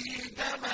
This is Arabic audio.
فِيهِ